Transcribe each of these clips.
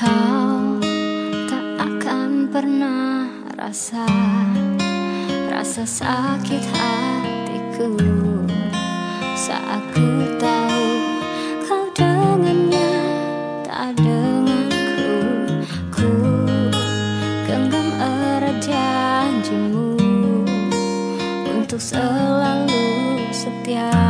Kau tak akan pernah rasa Rasa sakit hatiku. Saat ku tahu kau dengannya Tak denganku. Ku genggam erat janjimu Untuk selalu setia.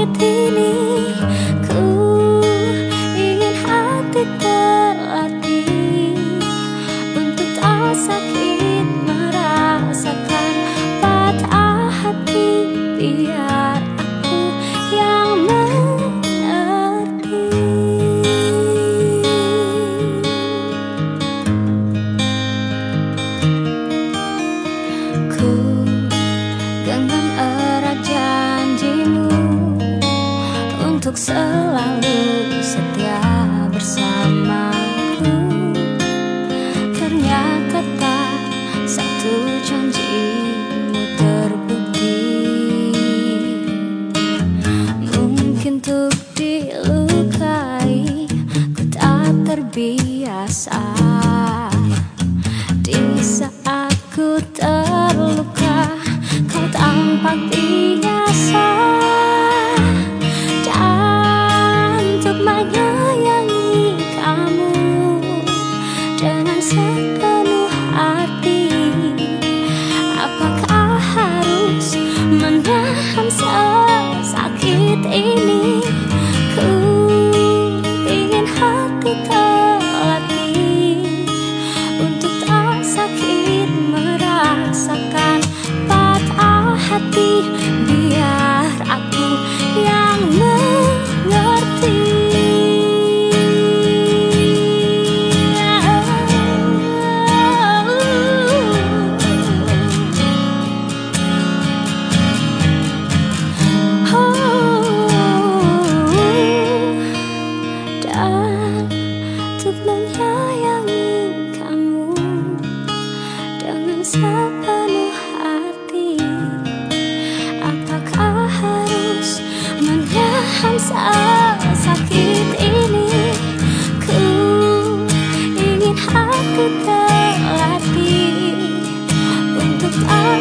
Ku ingin hati terlatih. Untuk tak sakit untuk selalu setia bersamaku sepenuh sepenuh hati Apakah harus menahan sakit ini? Ku ingin hati terlatih Untuk tak